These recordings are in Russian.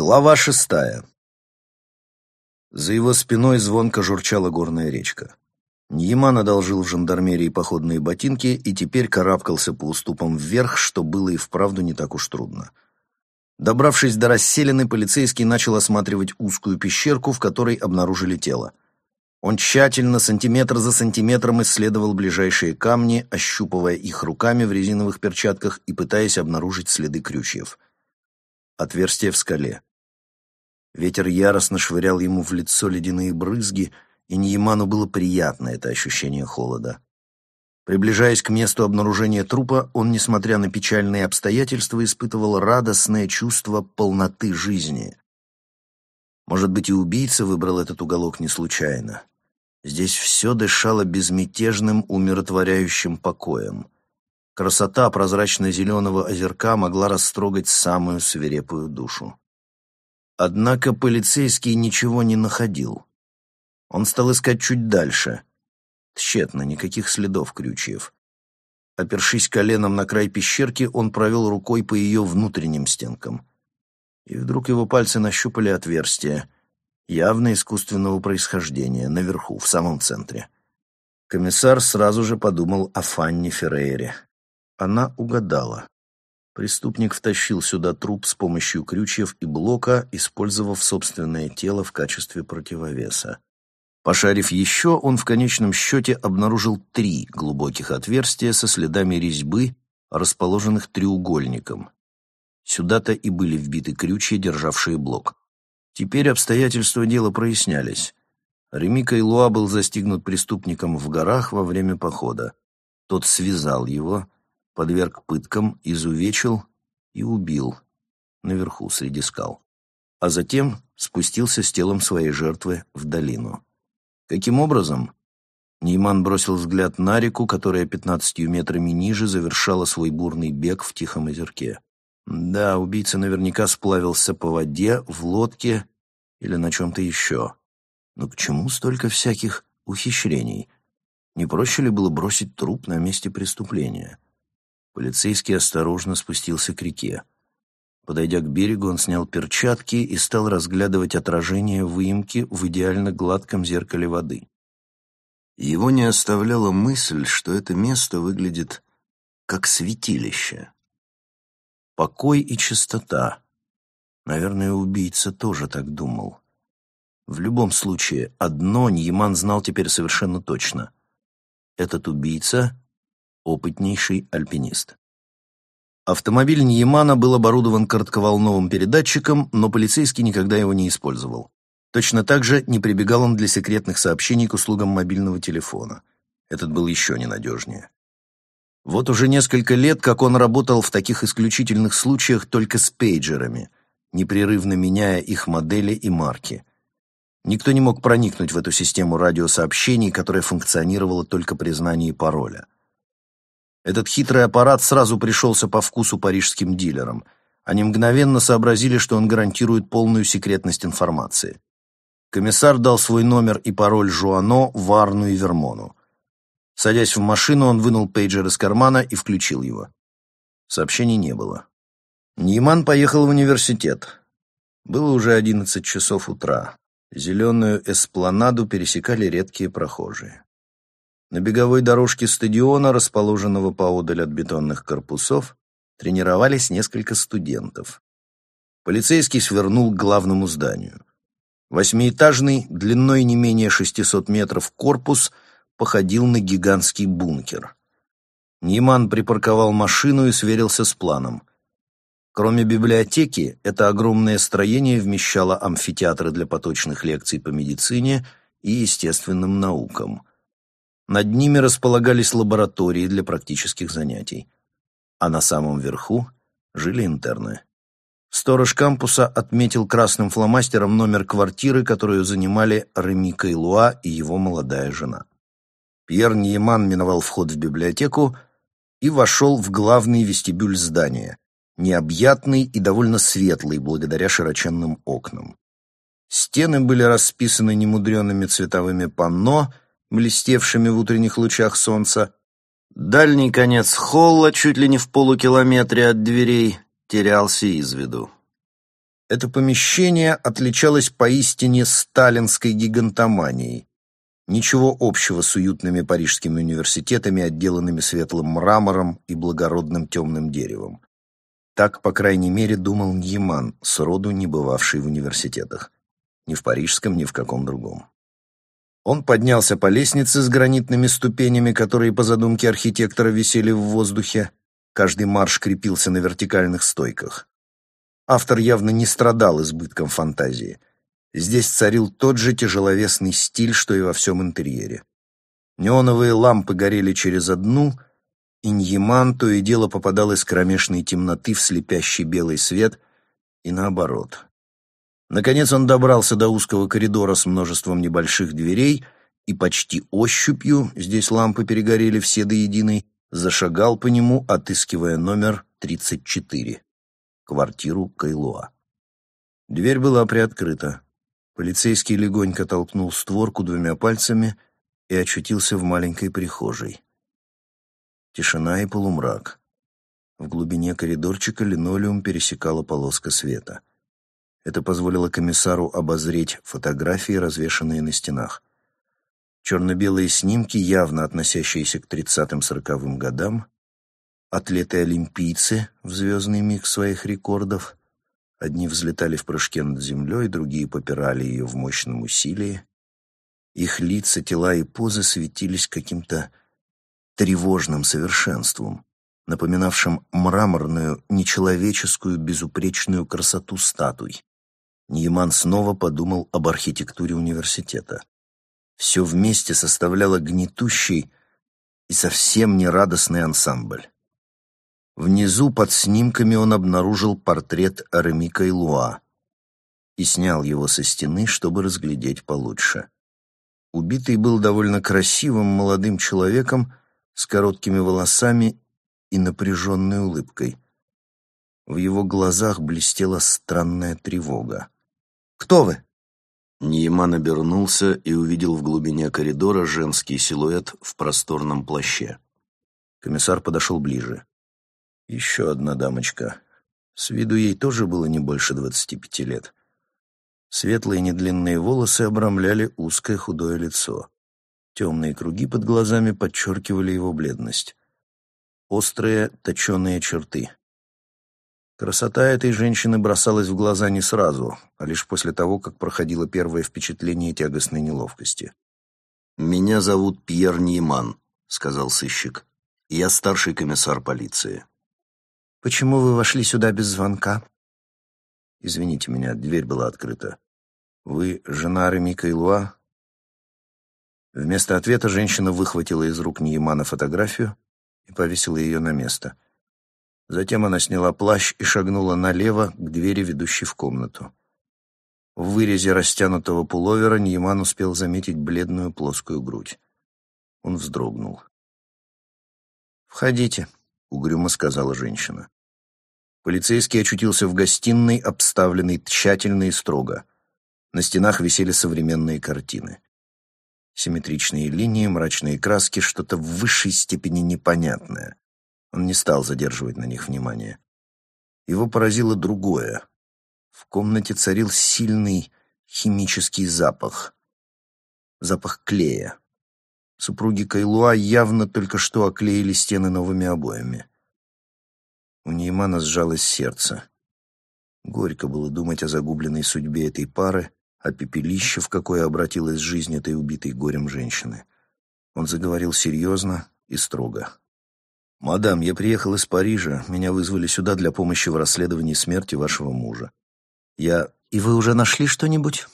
Глава шестая. За его спиной звонко журчала горная речка. Ньяман одолжил в жандармерии походные ботинки и теперь карабкался по уступам вверх, что было и вправду не так уж трудно. Добравшись до расселены, полицейский начал осматривать узкую пещерку, в которой обнаружили тело. Он тщательно, сантиметр за сантиметром исследовал ближайшие камни, ощупывая их руками в резиновых перчатках и пытаясь обнаружить следы крючьев. Отверстие в скале. Ветер яростно швырял ему в лицо ледяные брызги, и Ньяману было приятно это ощущение холода. Приближаясь к месту обнаружения трупа, он, несмотря на печальные обстоятельства, испытывал радостное чувство полноты жизни. Может быть, и убийца выбрал этот уголок не случайно. Здесь все дышало безмятежным, умиротворяющим покоем. Красота прозрачно-зеленого озерка могла растрогать самую свирепую душу. Однако полицейский ничего не находил. Он стал искать чуть дальше. Тщетно, никаких следов крючьев. Опершись коленом на край пещерки, он провел рукой по ее внутренним стенкам. И вдруг его пальцы нащупали отверстие, явно искусственного происхождения, наверху, в самом центре. Комиссар сразу же подумал о Фанне Феррейре. Она угадала. Преступник втащил сюда труп с помощью крючьев и блока, использовав собственное тело в качестве противовеса. Пошарив еще, он в конечном счете обнаружил три глубоких отверстия со следами резьбы, расположенных треугольником. Сюда-то и были вбиты крючья, державшие блок. Теперь обстоятельства дела прояснялись. Реми Кайлуа был застигнут преступником в горах во время похода. Тот связал его, подверг пыткам, изувечил и убил наверху среди скал. А затем спустился с телом своей жертвы в долину. Каким образом? Нейман бросил взгляд на реку, которая пятнадцатью метрами ниже завершала свой бурный бег в тихом озерке. Да, убийца наверняка сплавился по воде, в лодке или на чем-то еще. Но к чему столько всяких ухищрений? Не проще ли было бросить труп на месте преступления? Полицейский осторожно спустился к реке. Подойдя к берегу, он снял перчатки и стал разглядывать отражение выемки в идеально гладком зеркале воды. Его не оставляла мысль, что это место выглядит как святилище. Покой и чистота. Наверное, убийца тоже так думал. В любом случае, одно Ньяман знал теперь совершенно точно. Этот убийца опытнейший альпинист. Автомобиль Ньямана был оборудован коротковолновым передатчиком, но полицейский никогда его не использовал. Точно так же не прибегал он для секретных сообщений к услугам мобильного телефона. Этот был еще ненадежнее. Вот уже несколько лет, как он работал в таких исключительных случаях только с пейджерами, непрерывно меняя их модели и марки. Никто не мог проникнуть в эту систему радиосообщений, которая функционировала только при знании пароля. Этот хитрый аппарат сразу пришелся по вкусу парижским дилерам. Они мгновенно сообразили, что он гарантирует полную секретность информации. Комиссар дал свой номер и пароль Жуано, Варну и Вермону. Садясь в машину, он вынул пейджер из кармана и включил его. Сообщений не было. Нейман поехал в университет. Было уже одиннадцать часов утра. Зеленую эспланаду пересекали редкие прохожие. На беговой дорожке стадиона, расположенного поодаль от бетонных корпусов, тренировались несколько студентов. Полицейский свернул к главному зданию. Восьмиэтажный, длиной не менее 600 метров корпус походил на гигантский бункер. Ниман припарковал машину и сверился с планом. Кроме библиотеки, это огромное строение вмещало амфитеатры для поточных лекций по медицине и естественным наукам. Над ними располагались лаборатории для практических занятий. А на самом верху жили интерны. Сторож кампуса отметил красным фломастером номер квартиры, которую занимали Реми Кайлуа и его молодая жена. Пьер Ниеман миновал вход в библиотеку и вошел в главный вестибюль здания, необъятный и довольно светлый благодаря широченным окнам. Стены были расписаны немудреными цветовыми панно — блестевшими в утренних лучах солнца. Дальний конец холла, чуть ли не в полукилометре от дверей, терялся из виду. Это помещение отличалось поистине сталинской гигантоманией. Ничего общего с уютными парижскими университетами, отделанными светлым мрамором и благородным темным деревом. Так, по крайней мере, думал Ньяман, сроду не бывавший в университетах. Ни в парижском, ни в каком другом. Он поднялся по лестнице с гранитными ступенями, которые по задумке архитектора висели в воздухе. Каждый марш крепился на вертикальных стойках. Автор явно не страдал избытком фантазии. Здесь царил тот же тяжеловесный стиль, что и во всем интерьере. Неоновые лампы горели через одну, и Ньяман то и дело попадал из кромешной темноты в слепящий белый свет, и наоборот. Наконец он добрался до узкого коридора с множеством небольших дверей и почти ощупью, здесь лампы перегорели все до единой, зашагал по нему, отыскивая номер 34, квартиру Кайлуа. Дверь была приоткрыта. Полицейский легонько толкнул створку двумя пальцами и очутился в маленькой прихожей. Тишина и полумрак. В глубине коридорчика линолеум пересекала полоска света. Это позволило комиссару обозреть фотографии, развешанные на стенах. Черно-белые снимки, явно относящиеся к 30-40-м годам, атлеты-олимпийцы в звездный миг своих рекордов. Одни взлетали в прыжке над землей, другие попирали ее в мощном усилии. Их лица, тела и позы светились каким-то тревожным совершенством, напоминавшим мраморную, нечеловеческую, безупречную красоту статуй. Ньяман снова подумал об архитектуре университета. Все вместе составляло гнетущий и совсем не радостный ансамбль. Внизу под снимками он обнаружил портрет Ареми Кайлуа и снял его со стены, чтобы разглядеть получше. Убитый был довольно красивым молодым человеком с короткими волосами и напряженной улыбкой. В его глазах блестела странная тревога. Кто вы?» Нейман обернулся и увидел в глубине коридора женский силуэт в просторном плаще. Комиссар подошел ближе. Еще одна дамочка. С виду ей тоже было не больше двадцати пяти лет. Светлые недлинные волосы обрамляли узкое худое лицо. Темные круги под глазами подчеркивали его бледность. Острые, точеные черты. Красота этой женщины бросалась в глаза не сразу, а лишь после того, как проходило первое впечатление тягостной неловкости. «Меня зовут Пьер Нейман», — сказал сыщик. «Я старший комиссар полиции». «Почему вы вошли сюда без звонка?» «Извините меня, дверь была открыта. Вы жена Реми Кайлуа?» Вместо ответа женщина выхватила из рук Неймана фотографию и повесила ее на место — Затем она сняла плащ и шагнула налево к двери, ведущей в комнату. В вырезе растянутого пуловера Ньяман успел заметить бледную плоскую грудь. Он вздрогнул. «Входите», — угрюмо сказала женщина. Полицейский очутился в гостиной, обставленной тщательно и строго. На стенах висели современные картины. Симметричные линии, мрачные краски, что-то в высшей степени непонятное. Он не стал задерживать на них внимание. Его поразило другое. В комнате царил сильный химический запах. Запах клея. Супруги Кайлуа явно только что оклеили стены новыми обоями. У Неймана сжалось сердце. Горько было думать о загубленной судьбе этой пары, о пепелище, в какое обратилась жизнь этой убитой горем женщины. Он заговорил серьезно и строго. «Мадам, я приехал из Парижа. Меня вызвали сюда для помощи в расследовании смерти вашего мужа. Я... И вы уже нашли что-нибудь?»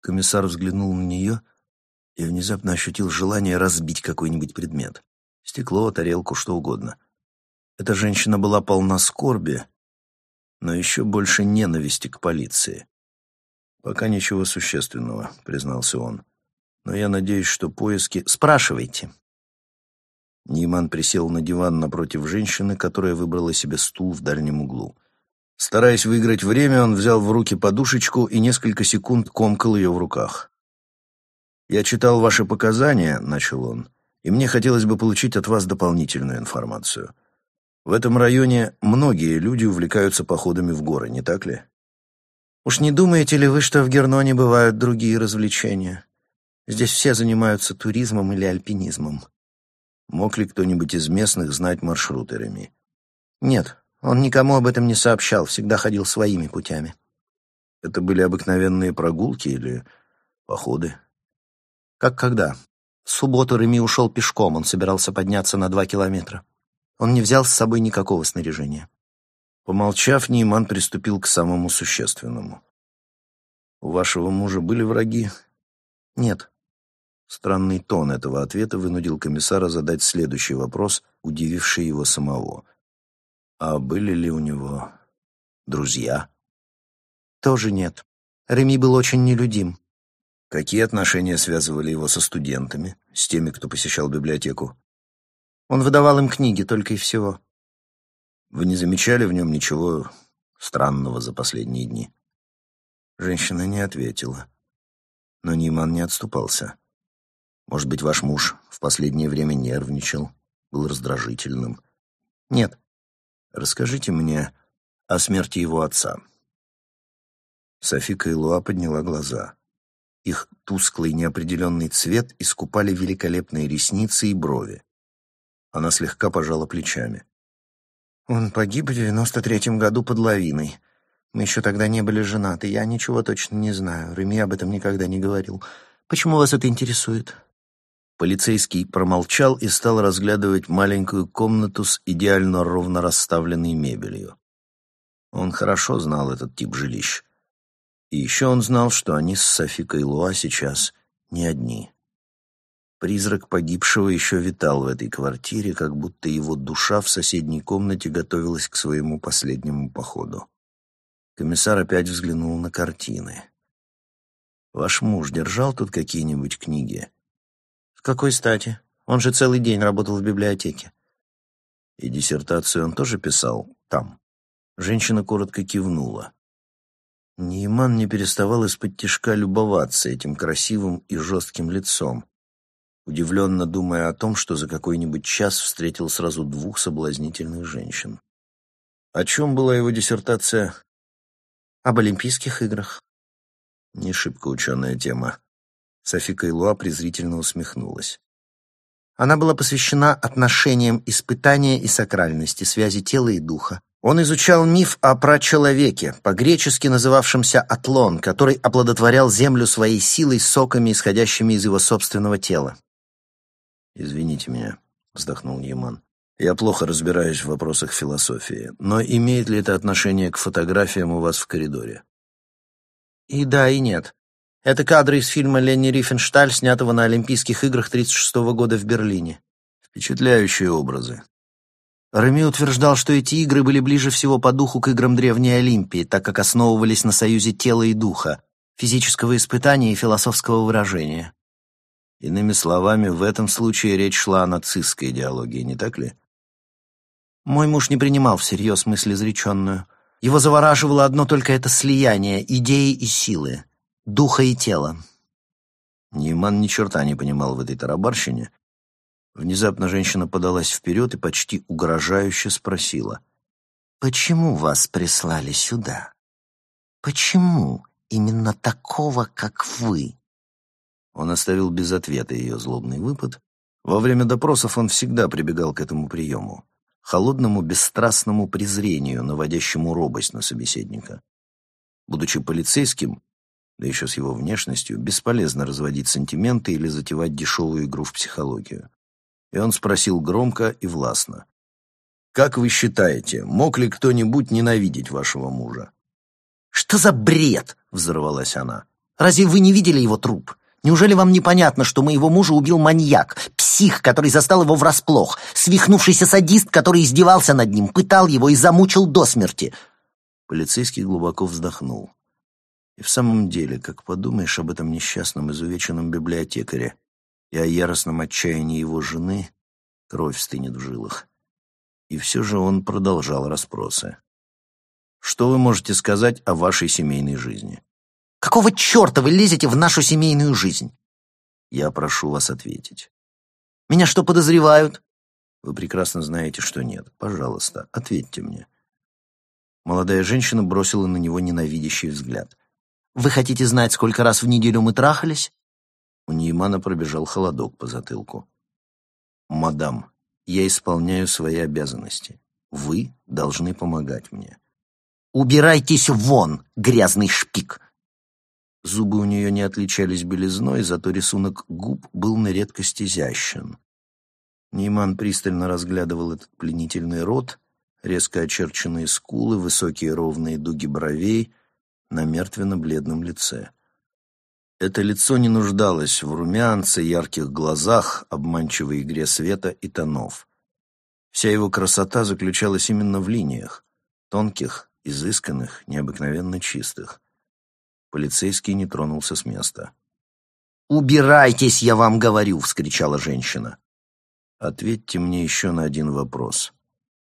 Комиссар взглянул на нее и внезапно ощутил желание разбить какой-нибудь предмет. Стекло, тарелку, что угодно. Эта женщина была полна скорби, но еще больше ненависти к полиции. «Пока ничего существенного», — признался он. «Но я надеюсь, что поиски...» «Спрашивайте», Нейман присел на диван напротив женщины, которая выбрала себе стул в дальнем углу. Стараясь выиграть время, он взял в руки подушечку и несколько секунд комкал ее в руках. «Я читал ваши показания», — начал он, — «и мне хотелось бы получить от вас дополнительную информацию. В этом районе многие люди увлекаются походами в горы, не так ли?» Уж не думаете ли вы, что в Герноне бывают другие развлечения? Здесь все занимаются туризмом или альпинизмом. Мог ли кто-нибудь из местных знать маршруты Реми? Нет, он никому об этом не сообщал, всегда ходил своими путями. Это были обыкновенные прогулки или походы? Как когда? В субботу Реми ушел пешком, он собирался подняться на два километра. Он не взял с собой никакого снаряжения. Помолчав, Нейман приступил к самому существенному. «У вашего мужа были враги?» «Нет». Странный тон этого ответа вынудил комиссара задать следующий вопрос, удививший его самого. «А были ли у него друзья?» «Тоже нет. Реми был очень нелюдим». «Какие отношения связывали его со студентами, с теми, кто посещал библиотеку?» «Он выдавал им книги, только и всего». Вы не замечали в нем ничего странного за последние дни?» Женщина не ответила. Но Ниман не отступался. «Может быть, ваш муж в последнее время нервничал, был раздражительным?» «Нет». «Расскажите мне о смерти его отца». Софи Кайлуа подняла глаза. Их тусклый неопределенный цвет искупали великолепные ресницы и брови. Она слегка пожала плечами. Он погиб в девяносто третьем году под лавиной. Мы еще тогда не были женаты. Я ничего точно не знаю. Реми об этом никогда не говорил. Почему вас это интересует?» Полицейский промолчал и стал разглядывать маленькую комнату с идеально ровно расставленной мебелью. Он хорошо знал этот тип жилищ. И еще он знал, что они с Софи Кайлуа сейчас не одни. Призрак погибшего еще витал в этой квартире, как будто его душа в соседней комнате готовилась к своему последнему походу. Комиссар опять взглянул на картины. «Ваш муж держал тут какие-нибудь книги?» «С какой стати? Он же целый день работал в библиотеке». «И диссертацию он тоже писал там?» Женщина коротко кивнула. Нейман не переставал из-под тишка любоваться этим красивым и жестким лицом, удивленно думая о том, что за какой-нибудь час встретил сразу двух соблазнительных женщин. О чем была его диссертация? Об Олимпийских играх. Не шибко ученая тема. Софи Кайлуа презрительно усмехнулась. Она была посвящена отношениям испытания и сакральности, связи тела и духа. Он изучал миф о прачеловеке, по-гречески называвшемся Атлон, который оплодотворял землю своей силой соками, исходящими из его собственного тела. «Извините меня», — вздохнул Ньяман. «Я плохо разбираюсь в вопросах философии, но имеет ли это отношение к фотографиям у вас в коридоре?» «И да, и нет. Это кадры из фильма Ленни Рифеншталь, снятого на Олимпийских играх 1936 года в Берлине. Впечатляющие образы». Реми утверждал, что эти игры были ближе всего по духу к играм Древней Олимпии, так как основывались на союзе тела и духа, физического испытания и философского выражения. Иными словами, в этом случае речь шла о нацистской идеологии, не так ли? Мой муж не принимал всерьез мысль изреченную. Его завораживало одно только это слияние идеи и силы, духа и тела. Нейман ни черта не понимал в этой тарабарщине. Внезапно женщина подалась вперед и почти угрожающе спросила. «Почему вас прислали сюда? Почему именно такого, как вы?» Он оставил без ответа ее злобный выпад. Во время допросов он всегда прибегал к этому приему. Холодному, бесстрастному презрению, наводящему робость на собеседника. Будучи полицейским, да еще с его внешностью, бесполезно разводить сантименты или затевать дешевую игру в психологию. И он спросил громко и властно. «Как вы считаете, мог ли кто-нибудь ненавидеть вашего мужа?» «Что за бред?» — взорвалась она. «Разве вы не видели его труп? Неужели вам непонятно, что моего мужа убил маньяк, псих, который застал его врасплох, свихнувшийся садист, который издевался над ним, пытал его и замучил до смерти?» Полицейский глубоко вздохнул. И в самом деле, как подумаешь об этом несчастном изувеченном библиотекаре и о яростном отчаянии его жены, кровь стынет в жилах. И все же он продолжал расспросы. «Что вы можете сказать о вашей семейной жизни?» Какого черта вы лезете в нашу семейную жизнь? Я прошу вас ответить. Меня что, подозревают? Вы прекрасно знаете, что нет. Пожалуйста, ответьте мне. Молодая женщина бросила на него ненавидящий взгляд. «Вы хотите знать, сколько раз в неделю мы трахались?» У Неймана пробежал холодок по затылку. «Мадам, я исполняю свои обязанности. Вы должны помогать мне». «Убирайтесь вон, грязный шпик!» Зубы у нее не отличались белизной, зато рисунок губ был на редкость изящен. Нейман пристально разглядывал этот пленительный рот, резко очерченные скулы, высокие ровные дуги бровей на мертвенно-бледном лице. Это лицо не нуждалось в румянце, ярких глазах, обманчивой игре света и тонов. Вся его красота заключалась именно в линиях, тонких, изысканных, необыкновенно чистых. Полицейский не тронулся с места. «Убирайтесь, я вам говорю!» — вскричала женщина. «Ответьте мне еще на один вопрос.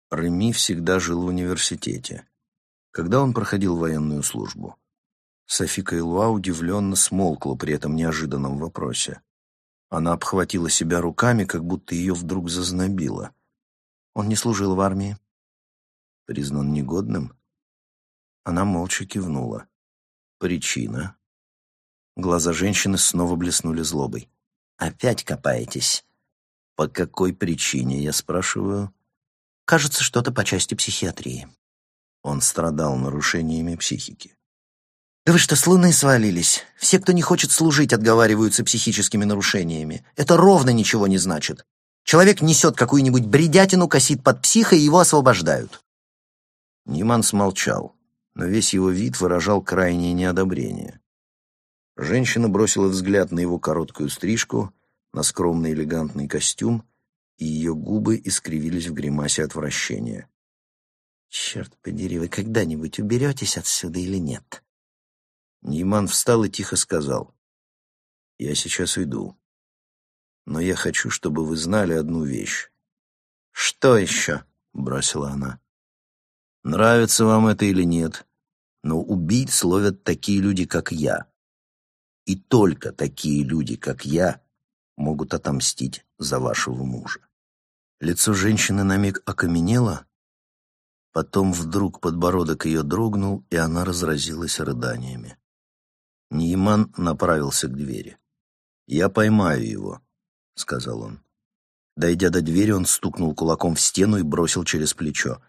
Реми всегда жил в университете. Когда он проходил военную службу?» Софи Кайлуа удивленно смолкла при этом неожиданном вопросе. Она обхватила себя руками, как будто ее вдруг зазнобило. Он не служил в армии. Признан негодным? Она молча кивнула. Причина? Глаза женщины снова блеснули злобой. «Опять копаетесь?» «По какой причине?» — я спрашиваю. «Кажется, что-то по части психиатрии». Он страдал нарушениями психики. «Да вы что, с луны свалились? Все, кто не хочет служить, отговариваются психическими нарушениями. Это ровно ничего не значит. Человек несет какую-нибудь бредятину, косит под психо, и его освобождают». Ниман смолчал, но весь его вид выражал крайнее неодобрение. Женщина бросила взгляд на его короткую стрижку, на скромный элегантный костюм, и ее губы искривились в гримасе отвращения. «Черт подери, вы когда-нибудь уберетесь отсюда или нет?» Нейман встал и тихо сказал. «Я сейчас уйду. Но я хочу, чтобы вы знали одну вещь». «Что еще?» — бросила она. «Нравится вам это или нет, но убийц ловят такие люди, как я. И только такие люди, как я, могут отомстить за вашего мужа». Лицо женщины на миг окаменело, потом вдруг подбородок ее дрогнул, и она разразилась рыданиями. Нейман направился к двери. «Я поймаю его», — сказал он. Дойдя до двери, он стукнул кулаком в стену и бросил через плечо.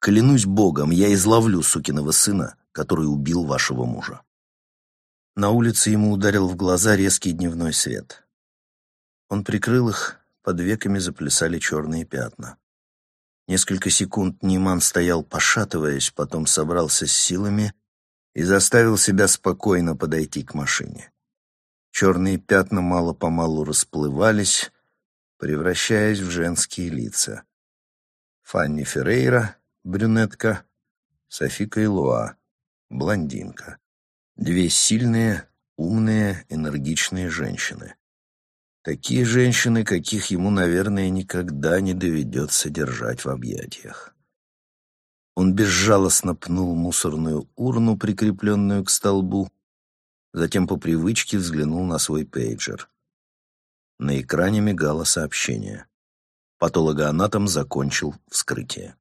«Клянусь Богом, я изловлю сукиного сына, который убил вашего мужа». На улице ему ударил в глаза резкий дневной свет. Он прикрыл их, под веками заплясали черные пятна. Несколько секунд Ниман стоял, пошатываясь, потом собрался с силами и заставил себя спокойно подойти к машине. Черные пятна мало-помалу расплывались, превращаясь в женские лица. Фанни Феррейра, брюнетка, Софи Кайлуа, блондинка. Две сильные, умные, энергичные женщины. Такие женщины, каких ему, наверное, никогда не доведется держать в объятиях. Он безжалостно пнул мусорную урну, прикрепленную к столбу, затем по привычке взглянул на свой пейджер. На экране мигало сообщение. Патологоанатом закончил вскрытие.